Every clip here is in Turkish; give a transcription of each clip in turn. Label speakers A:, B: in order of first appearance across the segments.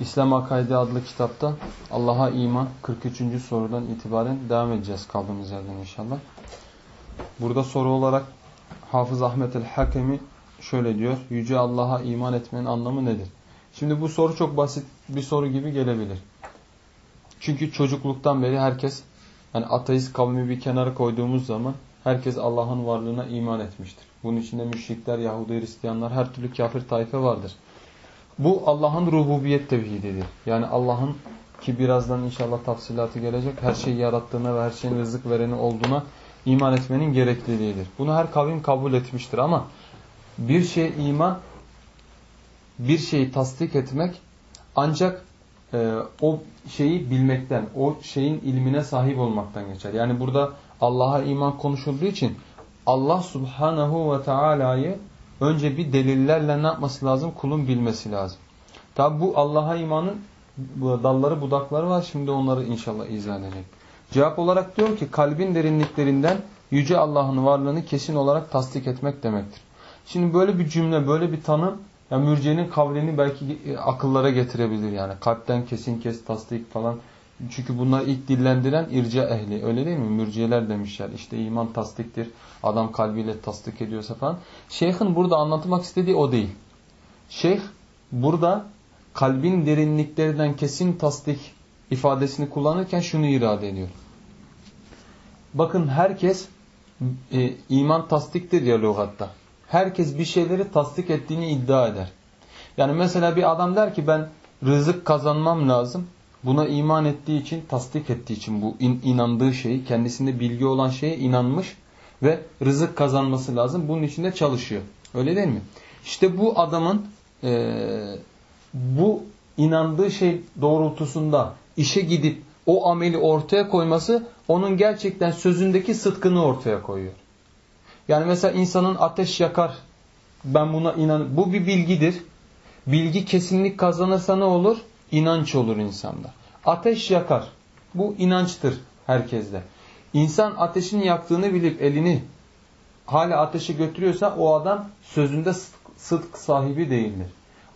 A: İslam Akaidi adlı kitapta Allah'a iman 43. sorudan itibaren devam edeceğiz kaldığımız yerden inşallah. Burada soru olarak Hafız Ahmet el-Hakemi şöyle diyor. Yüce Allah'a iman etmenin anlamı nedir? Şimdi bu soru çok basit bir soru gibi gelebilir. Çünkü çocukluktan beri herkes yani ateist kavmi bir kenara koyduğumuz zaman herkes Allah'ın varlığına iman etmiştir. Bunun içinde müşrikler, Yahudi, Hristiyanlar, her türlü kafir tayfe vardır. Bu Allah'ın rububiyet tevhididir. Yani Allah'ın ki birazdan inşallah tafsilatı gelecek her şeyi yarattığına ve her şeyin rızık vereni olduğuna iman etmenin gerekliliğidir. Bunu her kavim kabul etmiştir ama bir şeye iman bir şeyi tasdik etmek ancak e, o şeyi bilmekten, o şeyin ilmine sahip olmaktan geçer. Yani burada Allah'a iman konuşulduğu için Allah subhanahu ve teala'yı önce bir delillerle ne yapması lazım? Kulun bilmesi lazım. Tabi bu Allah'a imanın dalları budakları var. Şimdi onları inşallah izah edecek. Cevap olarak diyor ki kalbin derinliklerinden Yüce Allah'ın varlığını kesin olarak tasdik etmek demektir. Şimdi böyle bir cümle, böyle bir tanım ya mürciyenin kavlini belki akıllara getirebilir yani. Kalpten kesin kes tasdik falan. Çünkü bunlar ilk dillendiren irca ehli. Öyle değil mi? Mürciyeler demişler. İşte iman tasdiktir. Adam kalbiyle tasdik ediyorsa falan. Şeyh'in burada anlatmak istediği o değil. Şeyh burada kalbin derinliklerinden kesin tasdik ifadesini kullanırken şunu irade ediyor. Bakın herkes e, iman tasdiktir ya lügatta. Herkes bir şeyleri tasdik ettiğini iddia eder. Yani mesela bir adam der ki ben rızık kazanmam lazım. Buna iman ettiği için, tasdik ettiği için bu in, inandığı şeyi, kendisinde bilgi olan şeye inanmış ve rızık kazanması lazım. Bunun için de çalışıyor. Öyle değil mi? İşte bu adamın e, bu inandığı şey doğrultusunda işe gidip o ameli ortaya koyması onun gerçekten sözündeki sıdkını ortaya koyuyor. Yani mesela insanın ateş yakar. Ben buna inan. Bu bir bilgidir. Bilgi kesinlik kazanırsa ne olur? İnanç olur insanda. Ateş yakar. Bu inançtır herkeste. İnsan ateşin yaktığını bilip elini hala ateşe götürüyorsa o adam sözünde sıdk sahibi değildir.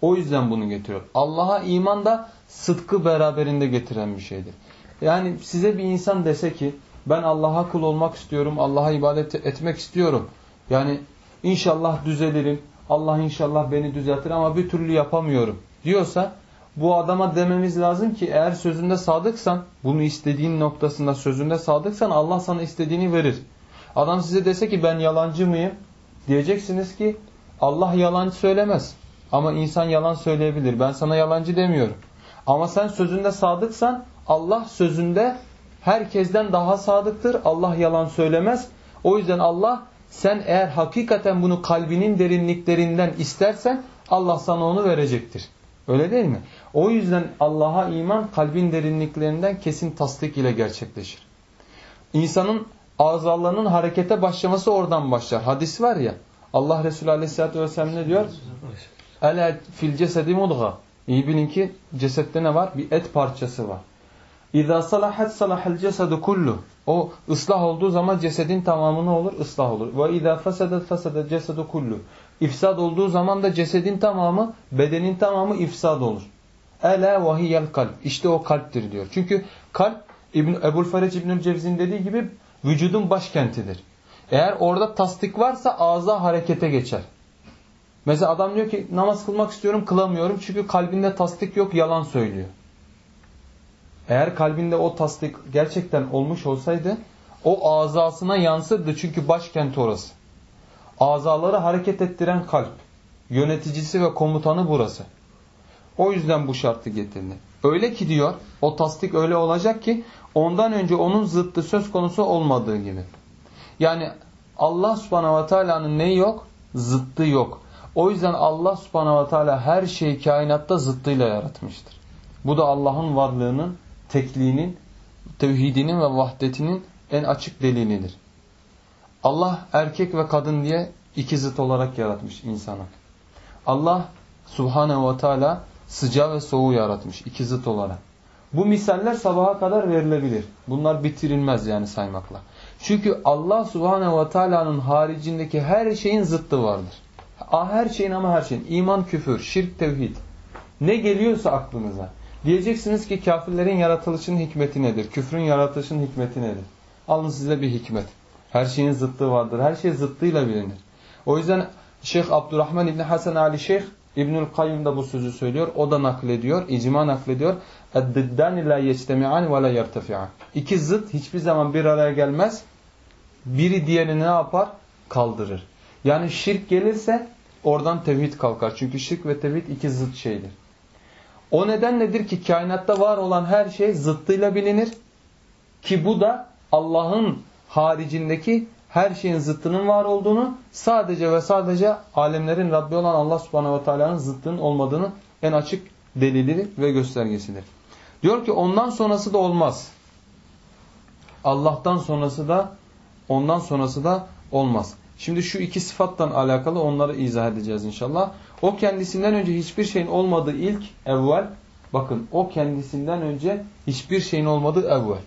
A: O yüzden bunu getiriyor. Allah'a iman da sıdkı beraberinde getiren bir şeydir. Yani size bir insan dese ki ben Allah'a kul olmak istiyorum, Allah'a ibadet etmek istiyorum. Yani inşallah düzelirim, Allah inşallah beni düzeltir ama bir türlü yapamıyorum diyorsa bu adama dememiz lazım ki eğer sözünde sadıksan, bunu istediğin noktasında sözünde sadıksan Allah sana istediğini verir. Adam size dese ki ben yalancı mıyım? Diyeceksiniz ki Allah yalancı söylemez. Ama insan yalan söyleyebilir. Ben sana yalancı demiyorum. Ama sen sözünde sadıksan Allah sözünde herkesten daha sadıktır. Allah yalan söylemez. O yüzden Allah sen eğer hakikaten bunu kalbinin derinliklerinden istersen Allah sana onu verecektir. Öyle değil mi? O yüzden Allah'a iman kalbin derinliklerinden kesin tasdik ile gerçekleşir. İnsanın azalarının harekete başlaması oradan başlar. Hadis var ya Allah Resulü Aleyhisselatü Vesselam ne diyor? Ele fil cesedi mudga. İyi bilin ki cesette ne var? Bir et parçası var. İza salahat salahal cesedu kullu. O ıslah olduğu zaman cesedin tamamı olur? Islah olur. Ve izâ fesedet fesedet cesedu kullu. İfsad olduğu zaman da cesedin tamamı, bedenin tamamı ifsad olur. Ela vahiyel kalp. İşte o kalptir diyor. Çünkü kalp İbn Ebul Fereç İbnül Cevzi'nin dediği gibi vücudun başkentidir. Eğer orada tasdik varsa ağza harekete geçer. Mesela adam diyor ki namaz kılmak istiyorum kılamıyorum çünkü kalbinde tasdik yok yalan söylüyor. Eğer kalbinde o tasdik gerçekten olmuş olsaydı o azasına yansırdı çünkü başkent orası. Azaları hareket ettiren kalp. Yöneticisi ve komutanı burası. O yüzden bu şartı getirdi. Öyle ki diyor o tasdik öyle olacak ki ondan önce onun zıttı söz konusu olmadığı gibi. Yani Allah subhanahu ve teala'nın neyi yok? Zıttı yok. O yüzden Allah subhanahu ve teala her şeyi kainatta zıttıyla yaratmıştır. Bu da Allah'ın varlığının, tekliğinin, tevhidinin ve vahdetinin en açık delilidir. Allah erkek ve kadın diye iki zıt olarak yaratmış insanı. Allah subhanehu ve teala sıcağı ve soğuğu yaratmış iki zıt olarak. Bu misaller sabaha kadar verilebilir. Bunlar bitirilmez yani saymakla. Çünkü Allah subhanehu ve teala'nın haricindeki her şeyin zıttı vardır. Her şeyin ama her şeyin. İman, küfür, şirk, tevhid. Ne geliyorsa aklınıza. Diyeceksiniz ki kafirlerin yaratılışının hikmeti nedir? Küfrün yaratılışının hikmeti nedir? Alın size bir hikmet. Her şeyin zıttı vardır. Her şey zıttıyla bilinir. O yüzden Şeyh Abdurrahman İbni Hasan Ali Şeyh İbnül Kayyum da bu sözü söylüyor. O da naklediyor. icma naklediyor. اَدِّدَّانِ لَا يَجْتَمِعَانِ وَلَا يَرْتَفِعَانِ İki zıt hiçbir zaman bir araya gelmez. Biri diğerini ne yapar? Kaldırır. Yani şirk gelirse oradan tevhid kalkar. Çünkü şirk ve tevhid iki zıt şeydir. O neden nedir ki kainatta var olan her şey zıttıyla bilinir. Ki bu da Allah'ın haricindeki her şeyin zıttının var olduğunu sadece ve sadece alemlerin Rabbi olan Allah subhanehu ve teala'nın zıttının olmadığını en açık delili ve göstergesidir. Diyor ki ondan sonrası da olmaz. Allah'tan sonrası da ondan sonrası da olmaz. Şimdi şu iki sıfattan alakalı onları izah edeceğiz inşallah. O kendisinden önce hiçbir şeyin olmadığı ilk evvel. Bakın o kendisinden önce hiçbir şeyin olmadığı evvel.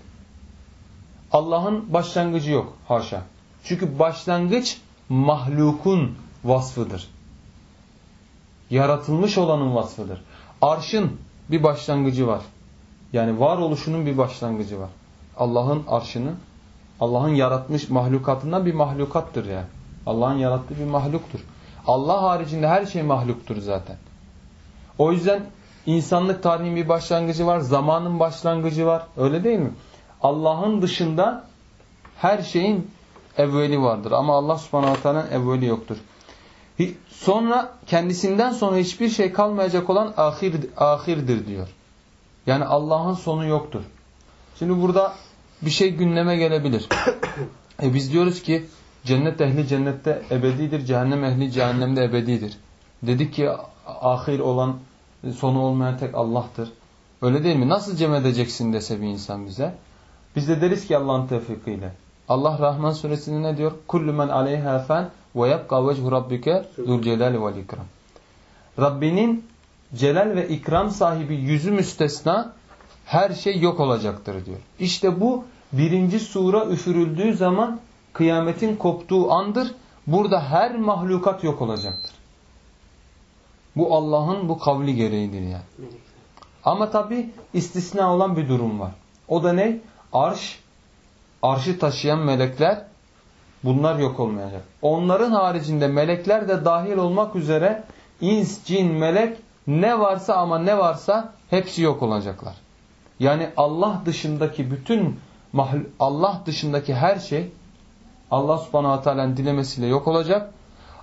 A: Allah'ın başlangıcı yok haşa. Çünkü başlangıç mahlukun vasfıdır. Yaratılmış olanın vasfıdır. Arşın bir başlangıcı var. Yani varoluşunun bir başlangıcı var. Allah'ın arşının, Allah'ın yaratmış mahlukatından bir mahlukattır yani. Allah'ın yarattığı bir mahluktur. Allah haricinde her şey mahluktur zaten. O yüzden insanlık tarihinin bir başlangıcı var, zamanın başlangıcı var. Öyle değil mi? Allah'ın dışında her şeyin evveli vardır. Ama Allah subhanahu teala'nın evveli yoktur. Sonra kendisinden sonra hiçbir şey kalmayacak olan ahir, ahirdir diyor. Yani Allah'ın sonu yoktur. Şimdi burada bir şey gündeme gelebilir. E biz diyoruz ki cennet ehli cennette ebedidir, cehennem ehli cehennemde ebedidir. Dedik ki ahir olan, sonu olmayan tek Allah'tır. Öyle değil mi? Nasıl cem edeceksin dese bir insan bize. Biz de deriz ki Allah'ın tevfikiyle. Allah Rahman suresinde ne diyor? Kullu men aleyha fen ve yebqa vechu rabbike zul celal vel ikram. Rabbinin celal ve ikram sahibi yüzü müstesna her şey yok olacaktır diyor. İşte bu birinci sura üfürüldüğü zaman kıyametin koptuğu andır. Burada her mahlukat yok olacaktır. Bu Allah'ın bu kavli gereğidir yani. Ama tabi istisna olan bir durum var. O da ne? Arş, arşı taşıyan melekler bunlar yok olmayacak. Onların haricinde melekler de dahil olmak üzere ins, cin, melek ne varsa ama ne varsa hepsi yok olacaklar. Yani Allah dışındaki bütün Allah dışındaki her şey Allah subhanahu teala'nın dilemesiyle yok olacak.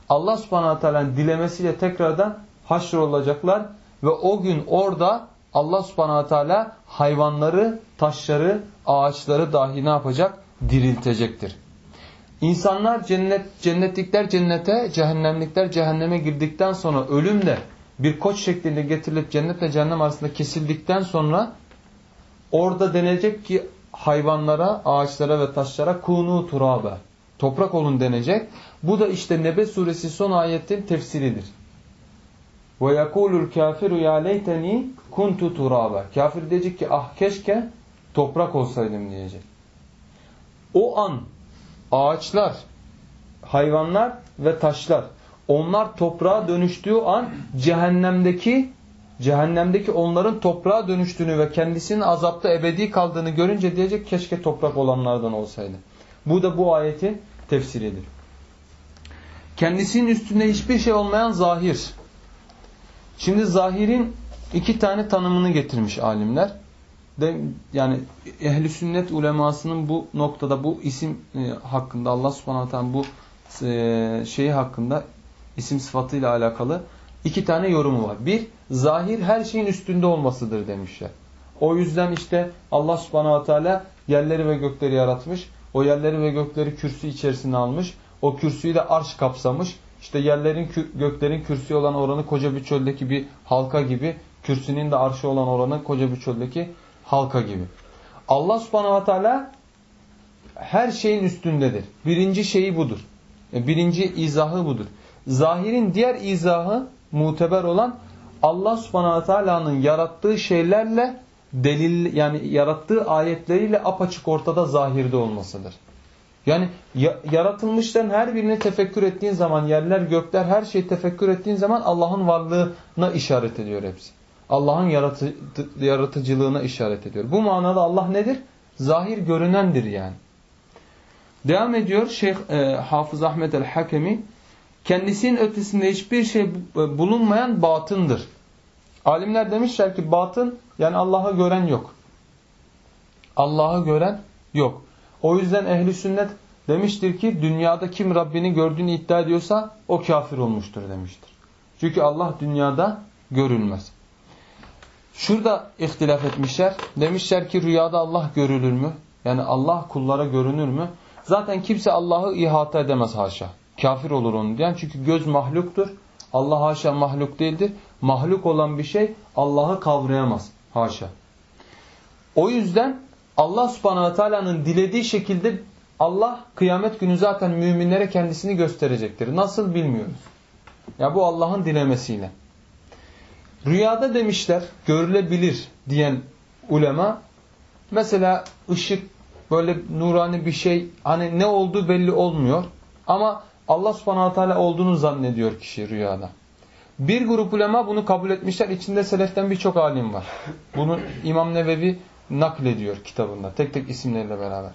A: Allah subhanahu teala'nın dilemesiyle tekrardan haşrolacaklar ve o gün orada Allah subhanahu teala hayvanları, taşları, ağaçları dahi ne yapacak? Diriltecektir. İnsanlar cennet, cennetlikler cennete, cehennemlikler cehenneme girdikten sonra ölümle bir koç şeklinde getirilip cennetle cehennem arasında kesildikten sonra orada denecek ki hayvanlara, ağaçlara ve taşlara kunu turabe. Toprak olun denecek. Bu da işte Nebe suresi son ayetin tefsiridir. Ve yekulul kafiru ya leyteni kuntu turabe. Kafir diyecek ki ah keşke toprak olsaydım diyecek. O an ağaçlar, hayvanlar ve taşlar onlar toprağa dönüştüğü an cehennemdeki cehennemdeki onların toprağa dönüştüğünü ve kendisinin azapta ebedi kaldığını görünce diyecek keşke toprak olanlardan olsaydı. Bu da bu ayetin tefsiridir. Kendisinin üstünde hiçbir şey olmayan zahir. Şimdi zahirin iki tane tanımını getirmiş alimler. De, yani ehli sünnet ulemasının bu noktada bu isim e, hakkında Allah subhanahu teala bu e, şeyi hakkında isim sıfatıyla alakalı iki tane yorumu var. Bir, zahir her şeyin üstünde olmasıdır demişler. O yüzden işte Allah subhanahu teala yerleri ve gökleri yaratmış. O yerleri ve gökleri kürsü içerisine almış. O kürsüyü de arş kapsamış. İşte yerlerin göklerin kürsü olan oranı koca bir çöldeki bir halka gibi Kürsünün de arşı olan oranın koca bir çöldeki halka gibi. Allah subhanahu ve teala her şeyin üstündedir. Birinci şeyi budur. E, birinci izahı budur. Zahirin diğer izahı muteber olan Allah subhanahu teala'nın yarattığı şeylerle delil yani yarattığı ayetleriyle apaçık ortada zahirde olmasıdır. Yani yaratılmışların her birini tefekkür ettiğin zaman yerler gökler her şeyi tefekkür ettiğin zaman Allah'ın varlığına işaret ediyor hepsi. Allah'ın yaratı, yaratıcılığına işaret ediyor. Bu manada Allah nedir? Zahir görünendir yani. Devam ediyor Şeyh e, Hafız Ahmet el-Hakemi kendisinin ötesinde hiçbir şey e, bulunmayan batındır. Alimler demişler ki batın yani Allah'ı gören yok. Allah'ı gören yok. O yüzden ehli sünnet demiştir ki dünyada kim Rabbini gördüğünü iddia ediyorsa o kafir olmuştur demiştir. Çünkü Allah dünyada görülmez. Şurada ihtilaf etmişler. Demişler ki rüyada Allah görülür mü? Yani Allah kullara görünür mü? Zaten kimse Allah'ı ihata edemez haşa. Kafir olur onu diyen. Çünkü göz mahluktur. Allah haşa mahluk değildir. Mahluk olan bir şey Allah'ı kavrayamaz. Haşa. O yüzden Allah subhanahu teala'nın dilediği şekilde Allah kıyamet günü zaten müminlere kendisini gösterecektir. Nasıl bilmiyoruz. Ya bu Allah'ın dilemesiyle. Rüyada demişler görülebilir diyen ulema mesela ışık böyle nurani bir şey hani ne olduğu belli olmuyor ama Allah subhanahu teala olduğunu zannediyor kişi rüyada. Bir grup ulema bunu kabul etmişler. İçinde seleften birçok alim var. Bunu İmam Nevevi naklediyor kitabında. Tek tek isimleriyle beraber.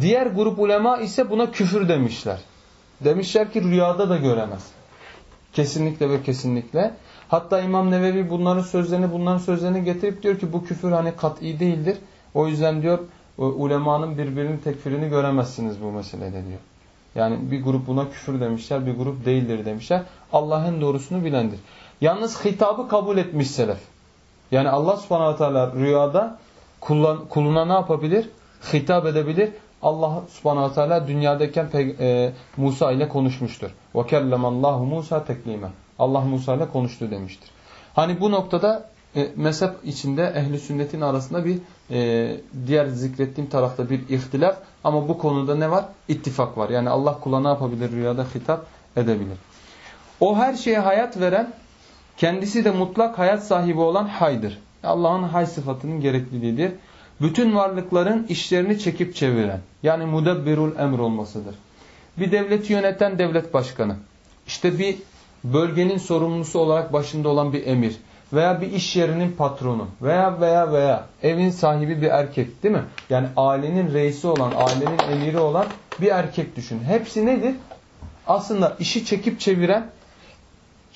A: Diğer grup ulema ise buna küfür demişler. Demişler ki rüyada da göremez. Kesinlikle ve kesinlikle. Hatta İmam Nevevi bunların sözlerini bunların sözlerini getirip diyor ki bu küfür hani kat'i değildir. O yüzden diyor ulemanın birbirinin tekfirini göremezsiniz bu meselede diyor. Yani bir grup buna küfür demişler, bir grup değildir demişler. Allah'ın doğrusunu bilendir. Yalnız hitabı kabul etmiş selef. Yani Allah subhanahu teala rüyada kullan, kuluna ne yapabilir? Hitap edebilir. Allah subhanahu teala dünyadayken e, Musa ile konuşmuştur. وَكَلَّمَ اللّٰهُ Musa teklime. Allah Musa ile konuştu demiştir. Hani bu noktada e, mezhep içinde ehli sünnetin arasında bir e, diğer zikrettiğim tarafta bir ihtilaf ama bu konuda ne var? İttifak var. Yani Allah kula ne yapabilir? Rüyada hitap edebilir. O her şeye hayat veren, kendisi de mutlak hayat sahibi olan haydır. Allah'ın hay sıfatının gerekliliğidir. Bütün varlıkların işlerini çekip çeviren, yani mudebbirul emr olmasıdır. Bir devleti yöneten devlet başkanı, işte bir bölgenin sorumlusu olarak başında olan bir emir veya bir iş yerinin patronu veya veya veya evin sahibi bir erkek değil mi? Yani ailenin reisi olan, ailenin emiri olan bir erkek düşün. Hepsi nedir? Aslında işi çekip çeviren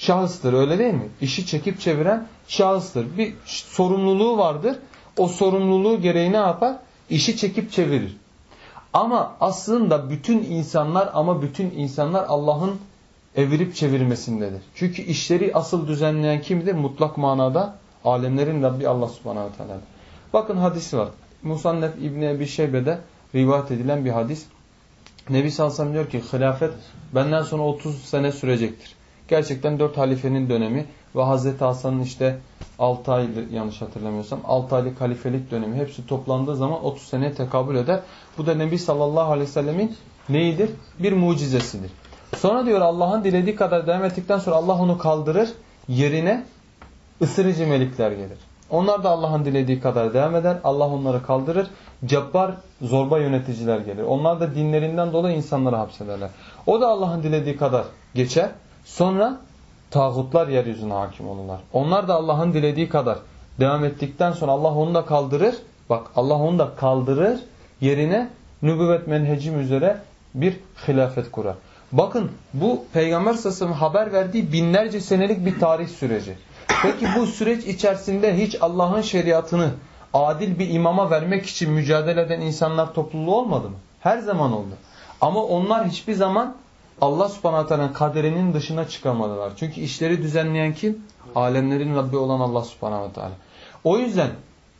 A: şahıstır öyle değil mi? İşi çekip çeviren şahıstır. Bir sorumluluğu vardır. O sorumluluğu gereği ne yapar? İşi çekip çevirir. Ama aslında bütün insanlar ama bütün insanlar Allah'ın evirip çevirmesindedir. Çünkü işleri asıl düzenleyen kimdir? Mutlak manada alemlerin Rabbi Allah subhanahu teala. Bakın hadisi var. Musannef İbni Ebi Şeybe'de rivayet edilen bir hadis. Nebi Salsam diyor ki hilafet benden sonra 30 sene sürecektir. Gerçekten 4 halifenin dönemi ve Hazreti Hasan'ın işte 6 aylık yanlış hatırlamıyorsam 6 aylık halifelik dönemi hepsi toplandığı zaman 30 seneye tekabül eder. Bu da Nebi sallallahu aleyhi ve sellemin neyidir? Bir mucizesidir. Sonra diyor Allah'ın dilediği kadar devam ettikten sonra Allah onu kaldırır. Yerine ısırıcı melikler gelir. Onlar da Allah'ın dilediği kadar devam eder. Allah onları kaldırır. Cabbar, zorba yöneticiler gelir. Onlar da dinlerinden dolayı insanları hapsederler. O da Allah'ın dilediği kadar geçer. Sonra tağutlar yeryüzüne hakim olurlar. Onlar da Allah'ın dilediği kadar devam ettikten sonra Allah onu da kaldırır. Bak Allah onu da kaldırır. Yerine nübüvvet menhecim üzere bir hilafet kurar. Bakın bu Peygamber sallallahu haber verdiği binlerce senelik bir tarih süreci. Peki bu süreç içerisinde hiç Allah'ın şeriatını adil bir imama vermek için mücadele eden insanlar topluluğu olmadı mı? Her zaman oldu. Ama onlar hiçbir zaman Allah subhanahu teala'nın kaderinin dışına çıkamadılar. Çünkü işleri düzenleyen kim? Alemlerin Rabbi olan Allah subhanahu teala. O yüzden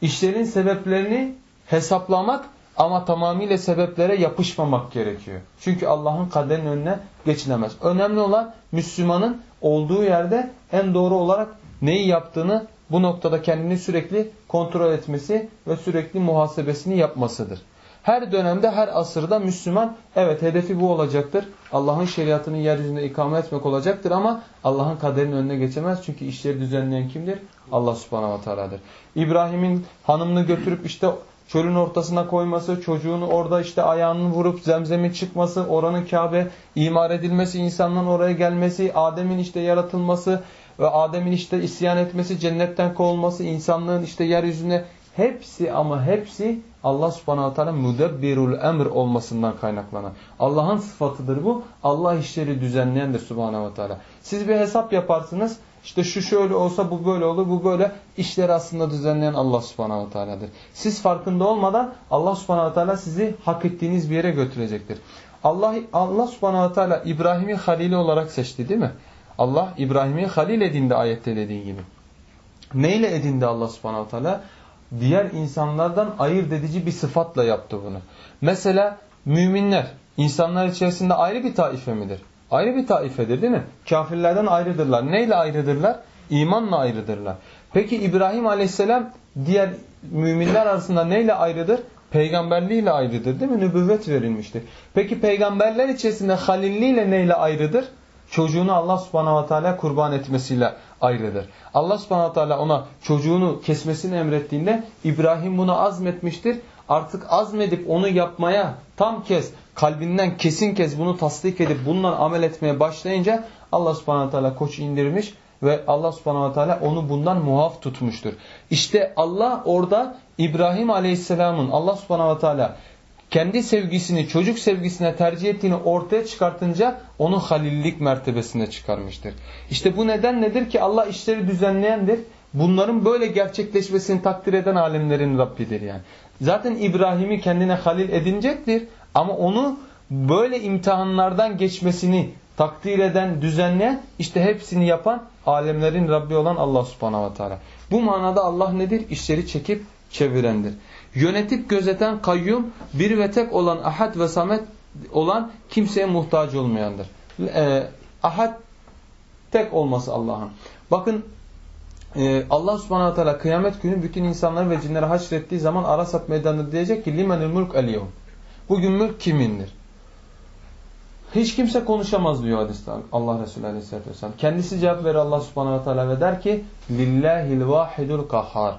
A: işlerin sebeplerini hesaplamak ama tamamıyla sebeplere yapışmamak gerekiyor. Çünkü Allah'ın kaderin önüne geçilemez. Önemli olan Müslümanın olduğu yerde en doğru olarak neyi yaptığını bu noktada kendini sürekli kontrol etmesi ve sürekli muhasebesini yapmasıdır. Her dönemde, her asırda Müslüman evet hedefi bu olacaktır. Allah'ın şeriatını yeryüzünde ikame etmek olacaktır ama Allah'ın kaderinin önüne geçemez. Çünkü işleri düzenleyen kimdir? Allah subhanahu wa ta'aladır. İbrahim'in hanımını götürüp işte çölün ortasına koyması, çocuğunu orada işte ayağını vurup zemzemin çıkması, oranın Kabe imar edilmesi, insanların oraya gelmesi, Adem'in işte yaratılması ve Adem'in işte isyan etmesi, cennetten kovulması, insanlığın işte yeryüzüne hepsi ama hepsi Allah subhanahu teala müdebbirul emr olmasından kaynaklanan. Allah'ın sıfatıdır bu. Allah işleri düzenleyendir subhanahu teala. Siz bir hesap yaparsınız. İşte şu şöyle olsa bu böyle olur, bu böyle. İşleri aslında düzenleyen Allah subhanahu teala'dır. Siz farkında olmadan Allah subhanahu teala sizi hak ettiğiniz bir yere götürecektir. Allah, Allah subhanahu teala İbrahim'i halili olarak seçti değil mi? Allah İbrahim'i halil edindi ayette dediği gibi. Neyle edindi Allah subhanahu teala? Diğer insanlardan ayırt edici bir sıfatla yaptı bunu. Mesela müminler insanlar içerisinde ayrı bir taife midir? Ayrı bir taifedir değil mi? Kafirlerden ayrıdırlar. Neyle ayrıdırlar? İmanla ayrıdırlar. Peki İbrahim aleyhisselam diğer müminler arasında neyle ayrıdır? Peygamberliğiyle ayrıdır değil mi? Nübüvvet verilmiştir. Peki peygamberler içerisinde halilliğiyle neyle ayrıdır? Çocuğunu Allah subhanahu wa ta'ala kurban etmesiyle ayrıdır. Allah subhanahu wa ta'ala ona çocuğunu kesmesini emrettiğinde İbrahim bunu azmetmiştir. Artık azmedip onu yapmaya tam kez kalbinden kesin kez bunu tasdik edip bundan amel etmeye başlayınca Allah subhanahu teala koç indirmiş ve Allah subhanahu teala onu bundan muaf tutmuştur. İşte Allah orada İbrahim aleyhisselamın Allah subhanahu teala kendi sevgisini çocuk sevgisine tercih ettiğini ortaya çıkartınca onu halillik mertebesine çıkarmıştır. İşte bu neden nedir ki Allah işleri düzenleyendir. Bunların böyle gerçekleşmesini takdir eden alemlerin Rabbidir yani. Zaten İbrahim'i kendine halil edinecektir ama onu böyle imtihanlardan geçmesini takdir eden, düzenleyen, işte hepsini yapan alemlerin Rabbi olan Allah subhanahu wa ta'ala. Bu manada Allah nedir? İşleri çekip çevirendir. Yönetip gözeten kayyum, bir ve tek olan ahad ve samet olan kimseye muhtaç olmayandır. Ee, ahad tek olması Allah'ın. Bakın e, Allah subhanahu wa ta'ala kıyamet günü bütün insanları ve cinleri haşrettiği zaman Arasat meydanında diyecek ki limenül mulk el Bugün mülk kimindir? Hiç kimse konuşamaz diyor hadiste Allah Resulü Aleyhisselatü Vesselam. Kendisi cevap verir Allah Subhanahu Teala ve der ki Lillahil vahidul kahhar.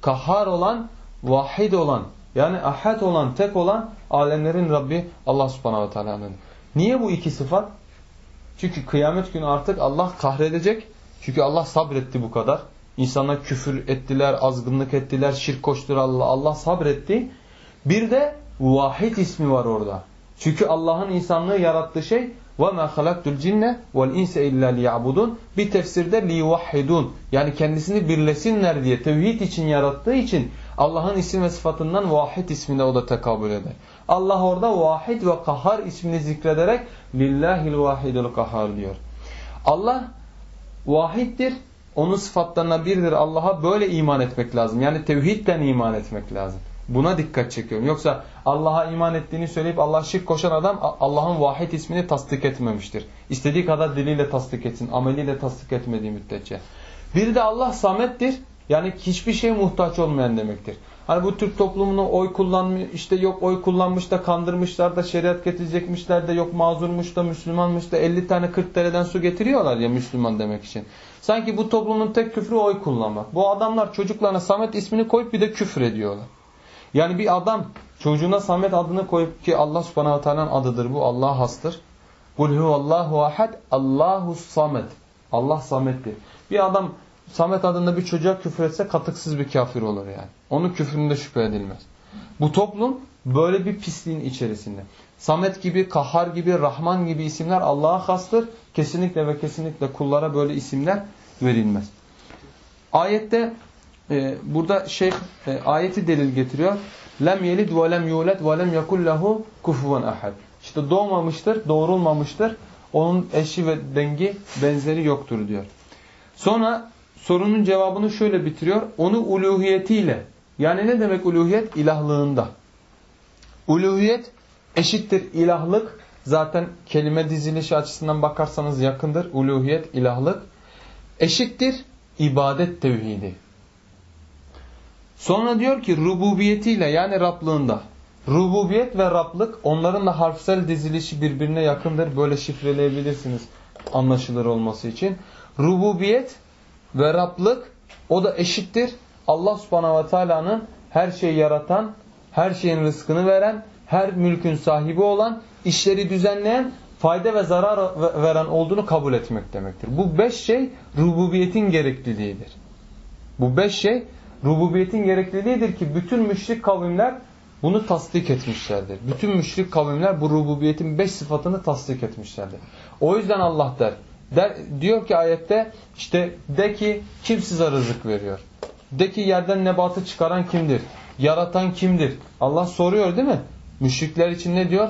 A: Kahhar olan, vahid olan, yani ahad olan, tek olan alemlerin Rabbi Allah Subhanahu ve Teala'nın. Niye bu iki sıfat? Çünkü kıyamet günü artık Allah kahredecek. Çünkü Allah sabretti bu kadar. İnsanlar küfür ettiler, azgınlık ettiler, şirk koştular Allah. Allah sabretti. Bir de Vahid ismi var orada. Çünkü Allah'ın insanlığı yarattığı şey وَمَا خَلَقْتُ الْجِنَّ وَالْاِنْسَ اِلَّا لِيَعْبُدُونَ Bir tefsirde لِيُوَحِّدُونَ Yani kendisini birlesinler diye tevhid için yarattığı için Allah'ın isim ve sıfatından vahid ismine o da tekabül eder. Allah orada vahid ve kahar ismini zikrederek lillahil vahidul kahar diyor. Allah vahiddir. Onun sıfatlarına birdir. Allah'a böyle iman etmek lazım. Yani tevhidden iman etmek lazım. Buna dikkat çekiyorum. Yoksa Allah'a iman ettiğini söyleyip Allah şirk koşan adam Allah'ın vahid ismini tasdik etmemiştir. İstediği kadar diliyle tasdik etsin, ameliyle tasdik etmediği müddetçe. Bir de Allah samettir. Yani hiçbir şeye muhtaç olmayan demektir. Hani bu Türk toplumunu oy kullanmış, işte yok oy kullanmış da kandırmışlar da şeriat getirecekmişler de yok mazurmuş da Müslümanmış da 50 tane 40 dereden su getiriyorlar ya Müslüman demek için. Sanki bu toplumun tek küfrü oy kullanmak. Bu adamlar çocuklarına Samet ismini koyup bir de küfür ediyorlar. Yani bir adam çocuğuna Samet adını koyup ki Allah subhanahu teala'nın adıdır bu. Allah hastır. Kul huvallahu ahad Allahu samet. Allah samettir. Bir adam Samet adında bir çocuğa küfür etse katıksız bir kafir olur yani. Onun küfründe şüphe edilmez. Bu toplum böyle bir pisliğin içerisinde. Samet gibi, Kahhar gibi, Rahman gibi isimler Allah'a hastır. Kesinlikle ve kesinlikle kullara böyle isimler verilmez. Ayette e, burada şeyh e, ayeti delil getiriyor. Lem yelid ve lem yulet ve lem yekul lehu kufuven ahad. İşte doğmamıştır, doğrulmamıştır. Onun eşi ve dengi benzeri yoktur diyor. Sonra sorunun cevabını şöyle bitiriyor. Onu uluhiyetiyle yani ne demek uluhiyet? İlahlığında. Uluhiyet eşittir ilahlık. Zaten kelime dizilişi açısından bakarsanız yakındır. Uluhiyet, ilahlık. Eşittir ibadet tevhidi. Sonra diyor ki rububiyetiyle yani Rablığında. Rububiyet ve Rablık onların da harfsel dizilişi birbirine yakındır. Böyle şifreleyebilirsiniz anlaşılır olması için. Rububiyet ve Rablık o da eşittir. Allah subhanahu ve teala'nın her şeyi yaratan, her şeyin rızkını veren, her mülkün sahibi olan, işleri düzenleyen, fayda ve zarar veren olduğunu kabul etmek demektir. Bu beş şey rububiyetin gerekliliğidir. Bu beş şey rububiyetin gerekliliğidir ki bütün müşrik kavimler bunu tasdik etmişlerdir. Bütün müşrik kavimler bu rububiyetin beş sıfatını tasdik etmişlerdir. O yüzden Allah der. der diyor ki ayette işte de ki kim size rızık veriyor? De ki yerden nebatı çıkaran kimdir? Yaratan kimdir? Allah soruyor değil mi? Müşrikler için ne diyor?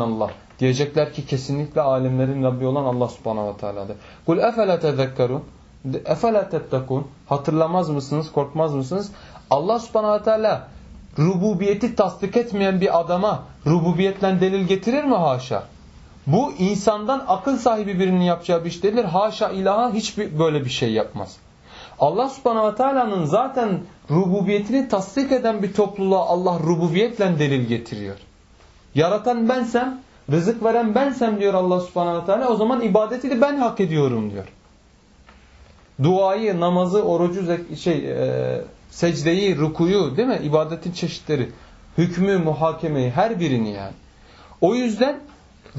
A: Allah. Diyecekler ki kesinlikle alimlerin Rabbi olan Allah subhanahu ve teala'dır. Kul efele tezekkerun. Efele tettekun. Hatırlamaz mısınız? Korkmaz mısınız? Allah subhanahu teala rububiyeti tasdik etmeyen bir adama rububiyetle delil getirir mi haşa? Bu insandan akıl sahibi birinin yapacağı bir iş değildir. Haşa ilaha hiçbir böyle bir şey yapmaz. Allah subhanahu teala'nın zaten rububiyetini tasdik eden bir topluluğa Allah rububiyetle delil getiriyor. Yaratan bensem, rızık veren bensem diyor Allah subhanahu teala. O zaman ibadeti de ben hak ediyorum diyor. Duayı, namazı, orucu, şey, e, secdeyi, rukuyu değil mi? İbadetin çeşitleri, hükmü, muhakemeyi her birini yani. O yüzden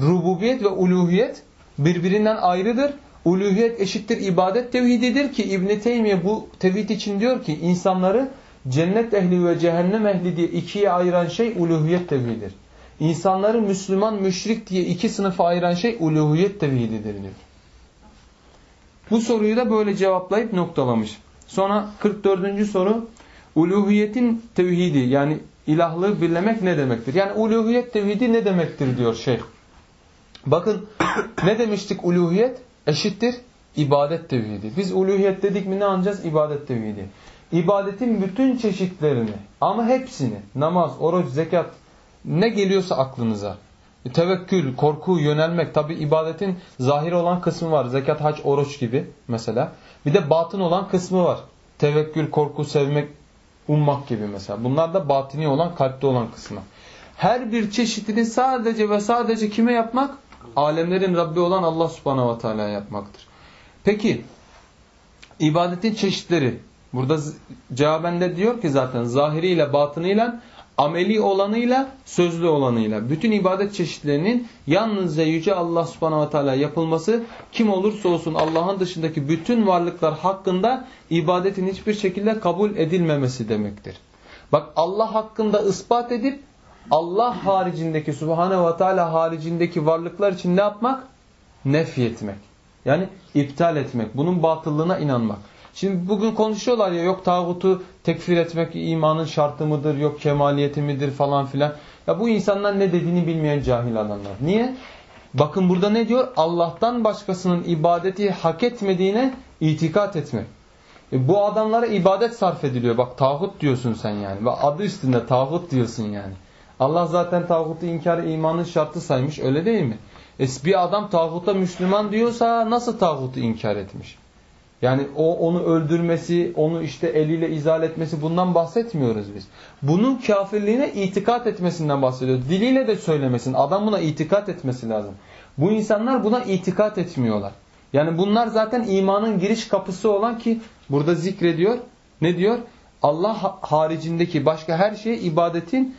A: rububiyet ve uluhiyet birbirinden ayrıdır. Uluhiyet eşittir ibadet tevhididir ki İbn Teymiye bu tevhid için diyor ki insanları cennet ehli ve cehennem ehli diye ikiye ayıran şey uluhiyet tevhididir. İnsanları Müslüman, müşrik diye iki sınıfa ayıran şey uluhiyet tevhididir diyor. Bu soruyu da böyle cevaplayıp noktalamış. Sonra 44. soru uluhiyetin tevhidi yani ilahlığı birlemek ne demektir? Yani uluhiyet tevhidi ne demektir diyor şeyh. Bakın ne demiştik uluhiyet? Eşittir ibadet tevhidi. Biz uluhiyet dedik mi ne anlayacağız? İbadet tevhidi. İbadetin bütün çeşitlerini ama hepsini namaz, oruç, zekat ne geliyorsa aklınıza tevekkül, korku, yönelmek. Tabi ibadetin zahir olan kısmı var. Zekat, hac, oruç gibi mesela. Bir de batın olan kısmı var. Tevekkül, korku, sevmek, ummak gibi mesela. Bunlar da batini olan, kalpte olan kısmı. Her bir çeşitini sadece ve sadece kime yapmak? Alemlerin Rabbi olan Allah subhanahu ve teala yapmaktır. Peki, ibadetin çeşitleri. Burada cevabende diyor ki zaten zahiriyle, batınıyla ameli olanıyla, sözlü olanıyla. Bütün ibadet çeşitlerinin yalnızca Yüce Allah subhanahu ve teala yapılması kim olursa olsun Allah'ın dışındaki bütün varlıklar hakkında ibadetin hiçbir şekilde kabul edilmemesi demektir. Bak Allah hakkında ispat edip Allah haricindeki subhanehu ve teala haricindeki varlıklar için ne yapmak? Nefyetmek. Yani iptal etmek. Bunun batıllığına inanmak. Şimdi bugün konuşuyorlar ya yok tağutu tekfir etmek imanın şartı mıdır, yok kemaliyeti midir falan filan. Ya bu insanlar ne dediğini bilmeyen cahil adamlar. Niye? Bakın burada ne diyor? Allah'tan başkasının ibadeti hak etmediğine itikat etmek. E bu adamlara ibadet sarf ediliyor. Bak tağut diyorsun sen yani. Ve adı üstünde tağut diyorsun yani. Allah zaten tağutu inkar imanın şartı saymış öyle değil mi? E bir adam tağuta Müslüman diyorsa nasıl tağutu inkar etmiş? Yani o onu öldürmesi, onu işte eliyle izal etmesi bundan bahsetmiyoruz biz. Bunun kafirliğine itikat etmesinden bahsediyor. Diliyle de söylemesin. Adam buna itikat etmesi lazım. Bu insanlar buna itikat etmiyorlar. Yani bunlar zaten imanın giriş kapısı olan ki burada zikrediyor. Ne diyor? Allah haricindeki başka her şeye ibadetin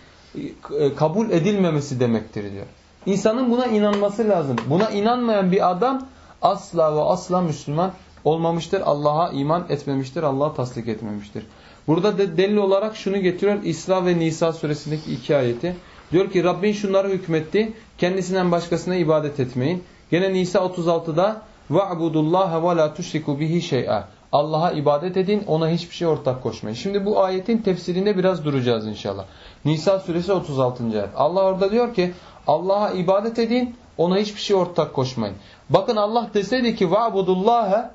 A: e, kabul edilmemesi demektir diyor. İnsanın buna inanması lazım. Buna inanmayan bir adam asla ve asla Müslüman olmamıştır. Allah'a iman etmemiştir. Allah'a tasdik etmemiştir. Burada de delil olarak şunu getiriyor. İsra ve Nisa suresindeki iki ayeti. Diyor ki Rabbin şunları hükmetti. Kendisinden başkasına ibadet etmeyin. Gene Nisa 36'da وَعْبُدُ اللّٰهَ وَلَا تُشْرِكُ بِهِ شَيْئًا Allah'a ibadet edin, ona hiçbir şey ortak koşmayın. Şimdi bu ayetin tefsirinde biraz duracağız inşallah. Nisa suresi 36. ayet. Allah orada diyor ki Allah'a ibadet edin, ona hiçbir şey ortak koşmayın. Bakın Allah deseydi ki وَعْبُدُ اللّٰهَ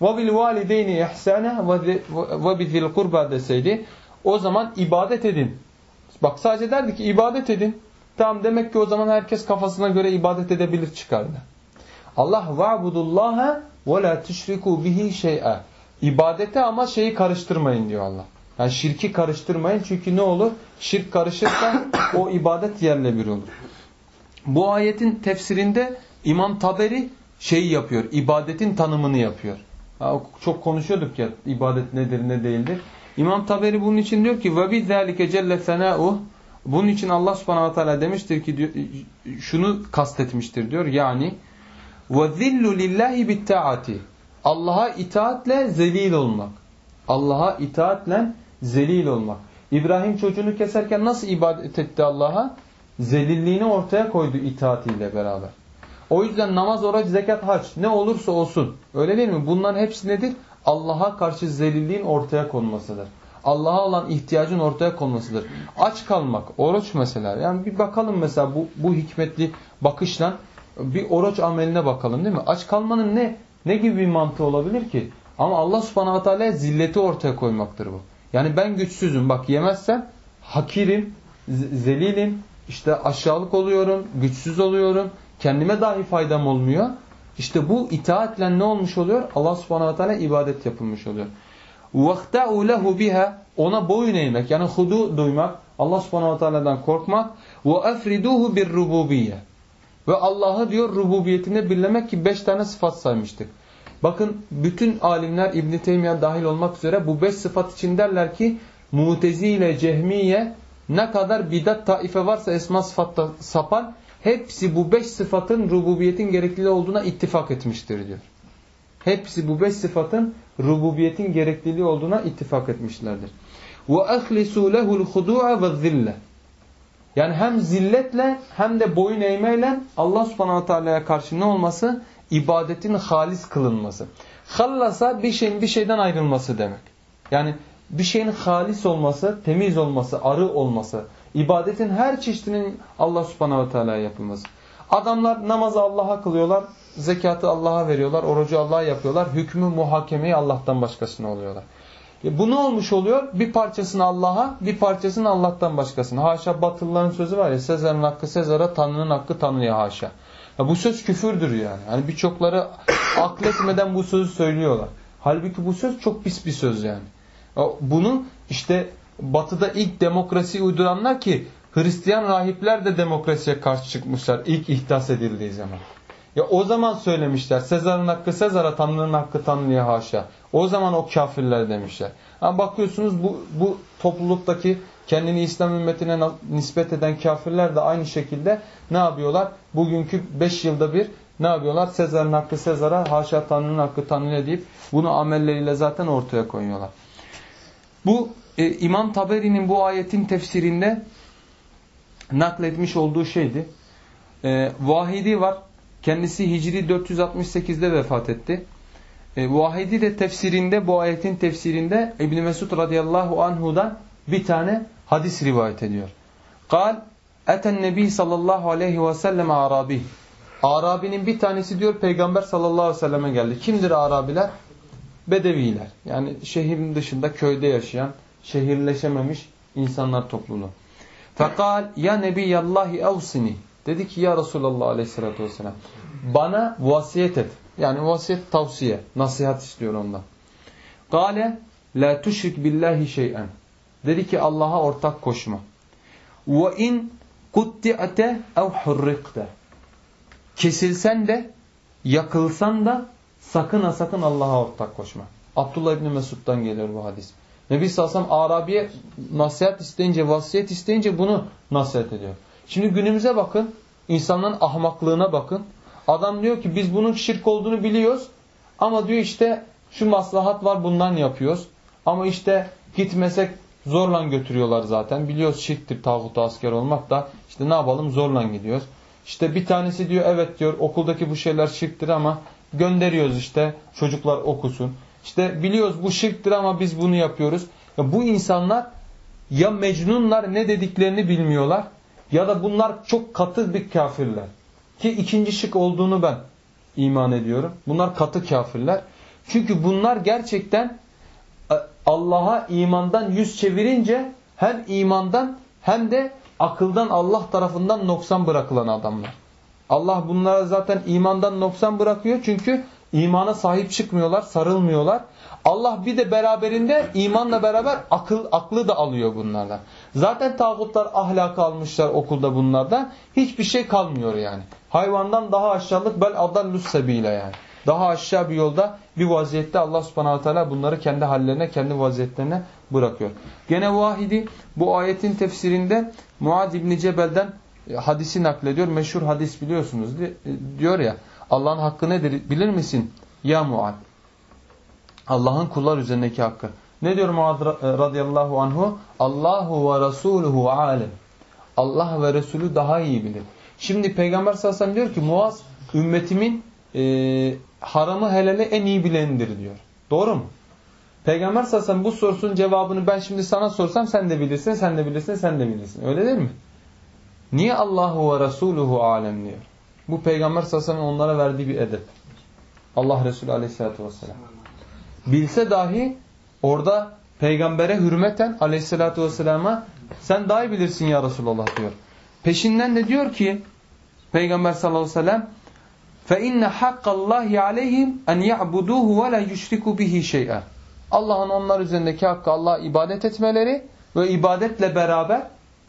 A: وَبِالْ وَالِدَيْنِ اِحْسَانَ وَبِذِلْ kurba deseydi o zaman ibadet edin. Bak sadece derdi ki ibadet edin. Tamam demek ki o zaman herkes kafasına göre ibadet edebilir çıkardı. Allah وَعْبُدُ ve la تُشْرِكُوا bihi şey'a. İbadete ama şeyi karıştırmayın diyor Allah. Yani şirki karıştırmayın çünkü ne olur? Şirk karışırsa o ibadet yerle bir olur. Bu ayetin tefsirinde İmam Taberi şey yapıyor, ibadetin tanımını yapıyor. Çok konuşuyorduk ya ibadet nedir ne değildir. İmam Taberi bunun için diyor ki bizalike celle sena'u bunun için Allah Subhanahu Teala demiştir ki şunu kastetmiştir diyor. Yani zillu lillahi bittaati. Allah'a itaatle zelil olmak. Allah'a itaatle zelil olmak. İbrahim çocuğunu keserken nasıl ibadet etti Allah'a? Zelilliğini ortaya koydu itaatiyle beraber. O yüzden namaz, oruç, zekat, hac ne olursa olsun. Öyle değil mi? Bunların hepsi nedir? Allah'a karşı zelilliğin ortaya konmasıdır. Allah'a olan ihtiyacın ortaya konmasıdır. Aç kalmak, oruç mesela. Yani bir bakalım mesela bu, bu hikmetli bakışla bir oruç ameline bakalım değil mi? Aç kalmanın ne ne gibi bir mantığı olabilir ki? Ama Allah subhanahu teala zilleti ortaya koymaktır bu. Yani ben güçsüzüm. Bak yemezsem hakirim, zelilim, işte aşağılık oluyorum, güçsüz oluyorum. Kendime dahi faydam olmuyor. İşte bu itaatle ne olmuş oluyor? Allah subhanahu teala ibadet yapılmış oluyor. وَاخْتَعُوا لَهُ biha Ona boyun eğmek yani hudu duymak, Allah subhanahu teala'dan korkmak. وَاَفْرِدُوهُ بِالرُّبُوبِيَّ Ve Allah'ı diyor rububiyetinde birlemek ki beş tane sıfat saymıştık. Bakın bütün alimler İbn Teymiye dahil olmak üzere bu beş sıfat için derler ki Mutezile, Cehmiye ne kadar bidat taife varsa esma sıfatta sapar. Hepsi bu beş sıfatın rububiyetin gerekli olduğuna ittifak etmiştir diyor. Hepsi bu beş sıfatın rububiyetin gerekliliği olduğuna ittifak etmişlerdir. وَاَخْلِسُوا لَهُ الْخُدُوعَ وَالذِّلَّ Yani hem zilletle hem de boyun eğmeyle Allah subhanahu teala'ya karşı ne olması? ibadetin halis kılınması. Hallasa bir şeyin bir şeyden ayrılması demek. Yani bir şeyin halis olması, temiz olması, arı olması, ibadetin her çeşidinin Allah subhanahu teala'ya yapılması. Adamlar namazı Allah'a kılıyorlar, zekatı Allah'a veriyorlar, orucu Allah'a yapıyorlar, hükmü muhakemeyi Allah'tan başkasına oluyorlar. E bu ne olmuş oluyor? Bir parçasını Allah'a, bir parçasını Allah'tan başkasına. Haşa batılıların sözü var ya, Sezar'ın hakkı Sezar'a, Tanrı'nın hakkı Tanrı'ya haşa. Ya bu söz küfürdür yani. Hani birçokları akletmeden bu sözü söylüyorlar. Halbuki bu söz çok pis bir söz yani. Bunu işte batıda ilk demokrasi uyduranlar ki Hristiyan rahipler de demokrasiye karşı çıkmışlar ilk ihdas edildiği zaman. Ya o zaman söylemişler Sezar'ın hakkı Sezar'a Tanrı'nın hakkı Tanrı'ya haşa. O zaman o kafirler demişler. Ama bakıyorsunuz bu, bu topluluktaki kendini İslam ümmetine nispet eden kafirler de aynı şekilde ne yapıyorlar? Bugünkü 5 yılda bir ne yapıyorlar? Sezar'ın hakkı Sezar'a, haşa Tanrı'nın hakkı Tanrı'ya deyip bunu amelleriyle zaten ortaya koyuyorlar. Bu e, İmam Taberi'nin bu ayetin tefsirinde nakletmiş olduğu şeydi. E, Vahidi var. Kendisi Hicri 468'de vefat etti. E, Vahidi de tefsirinde, bu ayetin tefsirinde İbn Mesud radıyallahu anhu'dan bir tane hadis rivayet ediyor. Kal eten nebi sallallahu aleyhi ve sellem arabi. Arabinin bir tanesi diyor peygamber sallallahu aleyhi ve selleme geldi. Kimdir Arabiler? Bedeviler. Yani şehrin dışında köyde yaşayan, şehirleşememiş insanlar topluluğu. Fekal ya nebiyallahi evsini. Dedi ki ya Resulallah aleyhissalatü vesselam. Bana vasiyet et. Yani vasiyet tavsiye. Nasihat istiyor ondan. Kale la tuşrik billahi şey'en. Dedi ki Allah'a ortak koşma. Ve in kutti'ate ev hurrikte. Kesilsen de, yakılsan da sakın ha sakın Allah'a ortak koşma. Abdullah İbni Mesud'dan geliyor bu hadis. Nebi Salsam Arabi'ye nasihat isteyince, vasiyet isteyince bunu nasihat ediyor. Şimdi günümüze bakın, insanların ahmaklığına bakın. Adam diyor ki biz bunun şirk olduğunu biliyoruz ama diyor işte şu maslahat var bundan yapıyoruz. Ama işte gitmesek Zorla götürüyorlar zaten. Biliyoruz şirktir tağuta asker olmak da. işte ne yapalım zorla gidiyoruz. İşte bir tanesi diyor evet diyor okuldaki bu şeyler şirktir ama gönderiyoruz işte çocuklar okusun. İşte biliyoruz bu şirktir ama biz bunu yapıyoruz. Ya bu insanlar ya mecnunlar ne dediklerini bilmiyorlar ya da bunlar çok katı bir kafirler. Ki ikinci şık olduğunu ben iman ediyorum. Bunlar katı kafirler. Çünkü bunlar gerçekten Allah'a imandan yüz çevirince hem imandan hem de akıldan Allah tarafından noksan bırakılan adamlar. Allah bunlara zaten imandan noksan bırakıyor çünkü imana sahip çıkmıyorlar, sarılmıyorlar. Allah bir de beraberinde imanla beraber akıl aklı da alıyor bunlardan. Zaten tağutlar ahlakı almışlar okulda bunlardan. Hiçbir şey kalmıyor yani. Hayvandan daha aşağılık bel adallus sebiyle yani. Daha aşağı bir yolda bir vaziyette Allah subhanahu teala bunları kendi hallerine, kendi vaziyetlerine bırakıyor. Gene Vahidi bu ayetin tefsirinde Muad İbni Cebel'den hadisi naklediyor. Meşhur hadis biliyorsunuz. Diyor ya Allah'ın hakkı nedir bilir misin? Ya Muad. Allah'ın kullar üzerindeki hakkı. Ne diyor Muad e, radıyallahu anhu? Allahu ve Resuluhu alem. Allah ve Resulü daha iyi bilir. Şimdi Peygamber sallallahu aleyhi ve sellem diyor ki Muaz ümmetimin e, haramı helali en iyi bilendir diyor. Doğru mu? Peygamber sallallahu aleyhi ve sellem bu sorusunun cevabını ben şimdi sana sorsam sen de bilirsin, sen de bilirsin, sen de bilirsin. Öyle değil mi? Niye Allahu ve Resuluhu alem diyor? Bu Peygamber sallallahu aleyhi ve sellem onlara verdiği bir edep. Allah Resulü aleyhissalatü vesselam. Bilse dahi orada peygambere hürmeten aleyhissalatü vesselama sen daha iyi bilirsin ya Resulallah diyor. Peşinden de diyor ki Peygamber sallallahu aleyhi ve sellem فَاِنَّ حَقَّ اللّٰهِ عَلَيْهِمْ اَنْ يَعْبُدُوهُ وَلَا يُشْرِكُوا بِهِ شَيْئًا Allah'ın onlar üzerindeki hakkı Allah'a ibadet etmeleri ve ibadetle beraber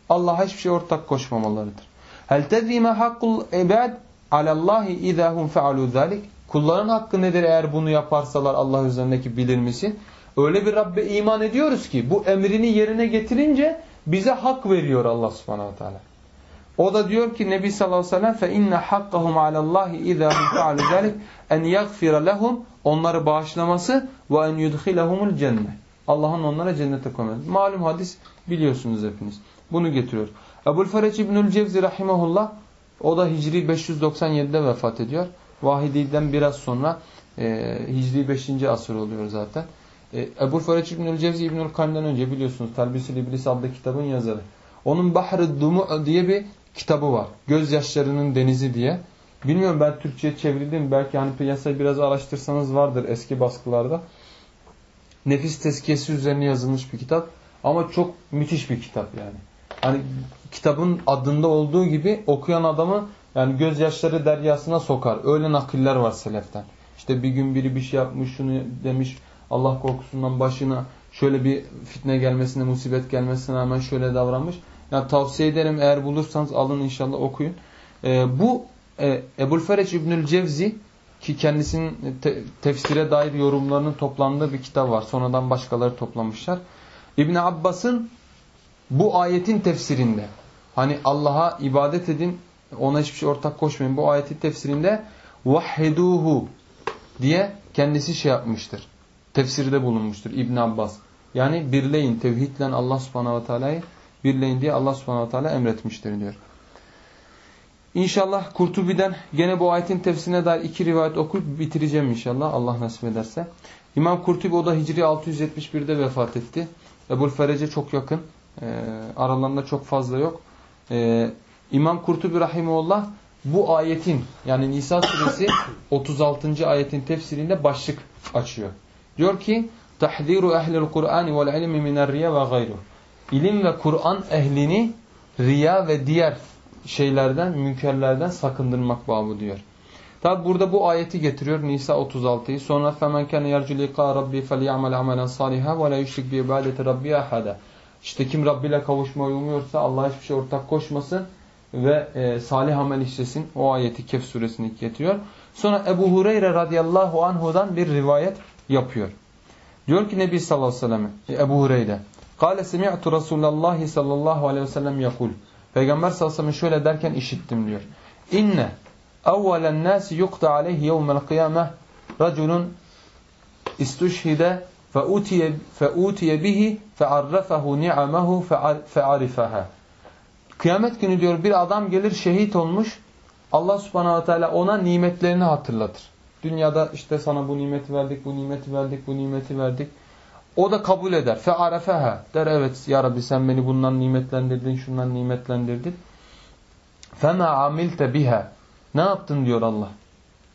A: Allah'a hiçbir şey ortak koşmamalarıdır. هَلْ تَذِيمَ حَقُّ الْعِبَادِ alallahi izahum fealu zalik. Kulların hakkı nedir eğer bunu yaparsalar Allah üzerindeki bilirmesi? Öyle bir Rabbe iman ediyoruz ki bu emrini yerine getirince bize hak veriyor Allah subhanahu teala. O da diyor ki Nebi sallallahu aleyhi ve sellem fe inne hakkahum alallahi izahum fealu zalik en yagfira lehum onları bağışlaması ve en yudhilehumul cennet. Allah'ın onlara cennete koyması. Malum hadis biliyorsunuz hepiniz. Bunu getiriyor. Ebu'l-Fereç İbnül Cevzi rahimahullah o da Hicri 597'de vefat ediyor. Vahidi'den biraz sonra e, Hicri 5. asır oluyor zaten. E, Ebu Fereç İbnül Cevzi İbnül Kayyum'dan önce biliyorsunuz Telbis-i İblis adlı kitabın yazarı. Onun Bahr-ı Dumu diye bir kitabı var. Gözyaşlarının denizi diye. Bilmiyorum ben Türkçe'ye çevrildim. Belki hani piyasayı biraz araştırsanız vardır eski baskılarda. Nefis tezkiyesi üzerine yazılmış bir kitap. Ama çok müthiş bir kitap yani. Hani kitabın adında olduğu gibi okuyan adamı yani gözyaşları deryasına sokar. Öyle nakiller var seleften. İşte bir gün biri bir şey yapmış, şunu demiş, Allah korkusundan başına şöyle bir fitne gelmesine, musibet gelmesine hemen şöyle davranmış. Yani tavsiye ederim eğer bulursanız alın inşallah okuyun. Ee, bu e, Ebul Fereç İbnül Cevzi ki kendisinin te tefsire dair yorumlarının toplandığı bir kitap var. Sonradan başkaları toplamışlar. İbn Abbas'ın bu ayetin tefsirinde hani Allah'a ibadet edin ona hiçbir şey ortak koşmayın. Bu ayetin tefsirinde vahhiduhu diye kendisi şey yapmıştır. Tefsirde bulunmuştur İbn Abbas. Yani birleyin tevhidle Allah subhanahu ve teala'yı birleyin diye Allah subhanahu wa ta'ala emretmiştir diyor. İnşallah Kurtubi'den gene bu ayetin tefsirine dair iki rivayet okuyup bitireceğim inşallah Allah nasip ederse. İmam Kurtubi o da Hicri 671'de vefat etti. Ebul Ferece çok yakın. E, aralarında çok fazla yok. E, İmam Kurtubi Rahimullah bu ayetin yani Nisa suresi 36. ayetin tefsirinde başlık açıyor. Diyor ki tahziru ehlil Kur'an vel ilmi miner riya ve gayru. İlim ve Kur'an ehlini riya ve diğer şeylerden, münkerlerden sakındırmak babı diyor. Tabi burada bu ayeti getiriyor Nisa 36'yı. Sonra femen kana yercu liqa rabbi felyamel amelen salihan ve la yushrik bi ibadeti rabbi. İşte kim Rabbi ile kavuşmayı umuyorsa Allah'a hiçbir şey ortak koşmasın ve e, salih amel işlesin. O ayeti Kehf suresini getiriyor. Sonra Ebu Hureyre radıyallahu anhudan bir rivayet yapıyor. Diyor ki Nebi sallallahu aleyhi ve sellem Ebu Hureyre Kale semi'tu Resulallah sallallahu aleyhi ve sellem yakul. Peygamber sallallahu aleyhi ve sellem şöyle derken işittim diyor. İnne evvelen nasi yukta aleyhi yevmel kıyameh raculun istuşhide feutiye bihi fearrafahu ni'amahu fearifaha. Kıyamet günü diyor bir adam gelir şehit olmuş. Allah subhanahu teala ona nimetlerini hatırlatır. Dünyada işte sana bu nimeti verdik, bu nimeti verdik, bu nimeti verdik. O da kabul eder. Fe'arefeha. Der evet ya Rabbi sen beni bundan nimetlendirdin, şundan nimetlendirdin. Fema amilte biha. Ne yaptın diyor Allah.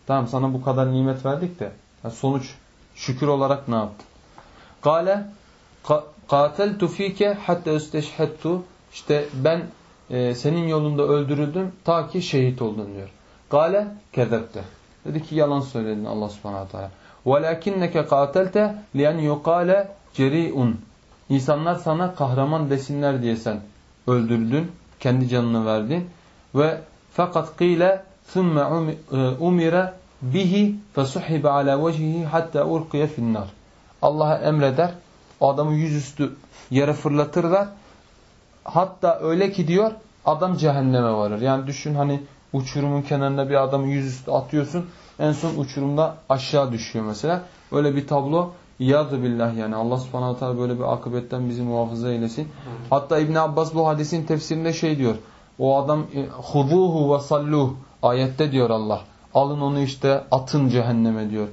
A: Tamam sana bu kadar nimet verdik de sonuç şükür olarak ne yaptın? Kale qateltu fike hatta isteşhettu. İşte ben e, senin yolunda öldürüldüm ta ki şehit oldun diyor. Kale kezepte. Dedi ki yalan söyledin Allah subhanahu teala. وَلَكِنَّكَ قَاتَلْتَ لِيَنْ يُقَالَ ceriun. İnsanlar sana kahraman desinler diye sen öldürdün. Kendi canını verdin. Ve fakat kıyle ثُمَّ umire bihi fesuhibe ala vecihi hatta ulqiye finnar. Allah'a emreder. O adamı yüzüstü yere fırlatırlar. Hatta öyle ki diyor adam cehenneme varır. Yani düşün hani uçurumun kenarında bir adamı yüzüstü atıyorsun. En son uçurumda aşağı düşüyor mesela. Öyle bir tablo İyadu billah yani Allah subhanahu teala böyle bir akıbetten bizi muhafaza eylesin. Hatta İbn Abbas bu hadisin tefsirinde şey diyor. O adam e, huduhu ve salluh ayette diyor Allah. Alın onu işte atın cehenneme diyor.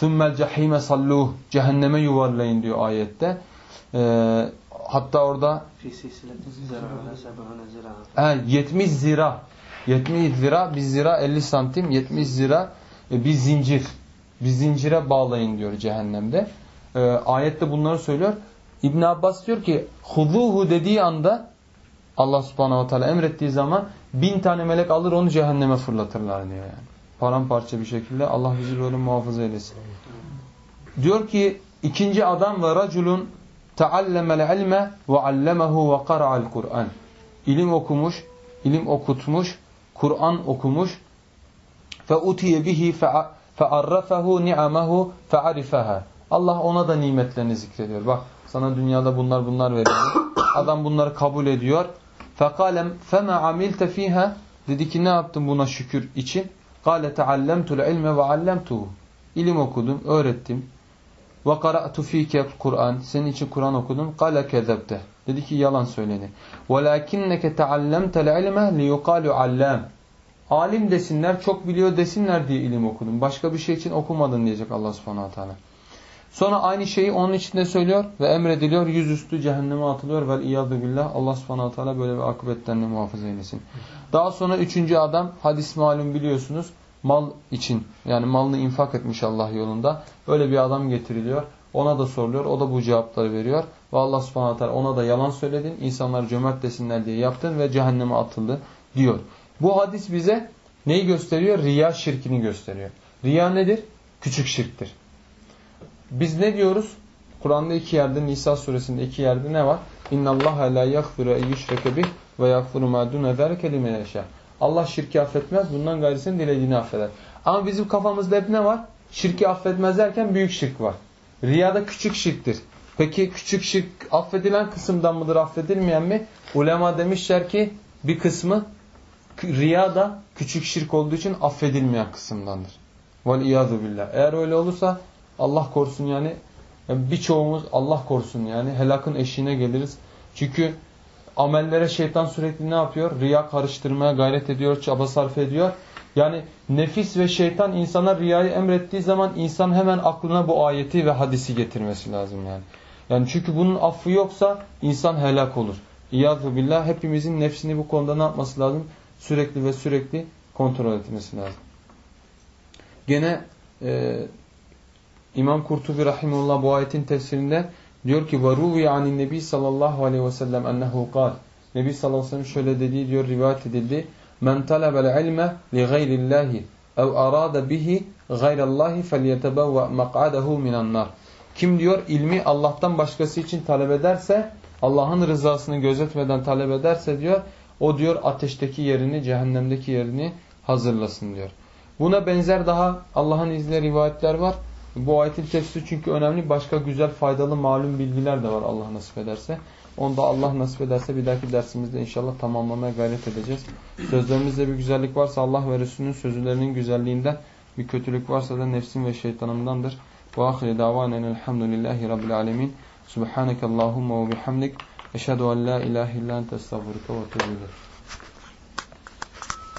A: Thummel cehime salluh cehenneme yuvarlayın diyor ayette. Ee, hatta orada he, 70 zira 70 zira bir zira 50 santim 70 zira e, bir zincir bir zincire bağlayın diyor cehennemde. Ee, ayette bunları söylüyor. İbn Abbas diyor ki huduhu dediği anda Allah subhanahu teala emrettiği zaman bin tane melek alır onu cehenneme fırlatırlar diyor yani. Paramparça bir şekilde Allah bizi böyle muhafaza eylesin. Diyor ki ikinci adam ve raculun taallemel ilme ve allemehu ve qara'al Kur'an. İlim okumuş, ilim okutmuş, Kur'an okumuş. Fe utiye bihi fearrafahu ni'amahu fearifaha. Allah ona da nimetlerini zikrediyor. Bak sana dünyada bunlar bunlar veriyor. Adam bunları kabul ediyor. Fekalem fema amilte fiha dedi ki ne yaptın buna şükür için? Kale teallemtul ilme ve allemtuhu. İlim okudum, öğrettim. Ve qara'tu fike Kur'an. Senin için Kur'an okudum. Kale kezebte. Dedi ki yalan söyledi. Velakinneke teallemtel ilme liyukalu allam. Alim desinler, çok biliyor desinler diye ilim okudum. Başka bir şey için okumadın diyecek Allah subhanahu teala. Sonra aynı şeyi onun içinde söylüyor ve emrediliyor. Yüzüstü cehenneme atılıyor. Vel iyadu billah. Allah subhanahu teala böyle bir akıbetlerini muhafaza eylesin. Daha sonra üçüncü adam hadis malum biliyorsunuz. Mal için yani malını infak etmiş Allah yolunda. Öyle bir adam getiriliyor. Ona da soruluyor. O da bu cevapları veriyor. Ve Allah subhanahu teala ona da yalan söyledin. İnsanlar cömert desinler diye yaptın ve cehenneme atıldı diyor. Bu hadis bize neyi gösteriyor? Riya şirkini gösteriyor. Riya nedir? Küçük şirktir. Biz ne diyoruz? Kur'an'da iki yerde, Nisa suresinde iki yerde ne var? İnna Allah la yaghfiru en yushrake bih ve yaghfiru ma dun zalike limen yasha. Allah şirki affetmez. Bundan gayrısını dilediğini affeder. Ama bizim kafamızda hep ne var? Şirki affetmez derken büyük şirk var. Riyada küçük şirktir. Peki küçük şirk affedilen kısımdan mıdır, affedilmeyen mi? Ulema demişler ki bir kısmı riyada küçük şirk olduğu için affedilmeyen kısımdandır. Vel iyadu billah. Eğer öyle olursa Allah korusun yani birçoğumuz Allah korusun yani helakın eşiğine geliriz. Çünkü amellere şeytan sürekli ne yapıyor? Riya karıştırmaya gayret ediyor, çaba sarf ediyor. Yani nefis ve şeytan insana riyayı emrettiği zaman insan hemen aklına bu ayeti ve hadisi getirmesi lazım yani. Yani çünkü bunun affı yoksa insan helak olur. İyadu billah hepimizin nefsini bu konuda ne yapması lazım? Sürekli ve sürekli kontrol etmesi lazım. Gene e, İmam Kurtubi rahimullah bu ayetin tefsirinde diyor ki وَرُوِي عَنِ النَّبِي sallallahu aleyhi ve sellem اَنَّهُ قال Nebi sallallahu aleyhi ve sellem şöyle dediği diyor rivayet edildi. مَنْ طَلَبَ الْعِلْمَ لِغَيْرِ اللّٰهِ اَوْ أَرَادَ بِهِ غَيْرَ اللّٰهِ فَلْيَتَبَوَّ مَقْعَدَهُ مِنَ النَّارِ Kim diyor ilmi Allah'tan başkası için talep ederse Allah'ın rızasını gözetmeden talep ederse diyor o diyor ateşteki yerini cehennemdeki yerini hazırlasın diyor. Buna benzer daha Allah'ın izniyle rivayetler var. Bu ayetin tefsiri çünkü önemli. Başka güzel, faydalı, malum bilgiler de var Allah nasip ederse. Onu da Allah nasip ederse bir dahaki dersimizde inşallah tamamlamaya gayret edeceğiz. Sözlerimizde bir güzellik varsa Allah ve Resulünün sözlerinin güzelliğinden, bir kötülük varsa da nefsim ve şeytanımdandır. Ve ahire davanen elhamdülillahi rabbil alemin. Subhaneke Allahumma ve bihamdik. Eşhedü en la ilahe illa ente estağfurike ve tebu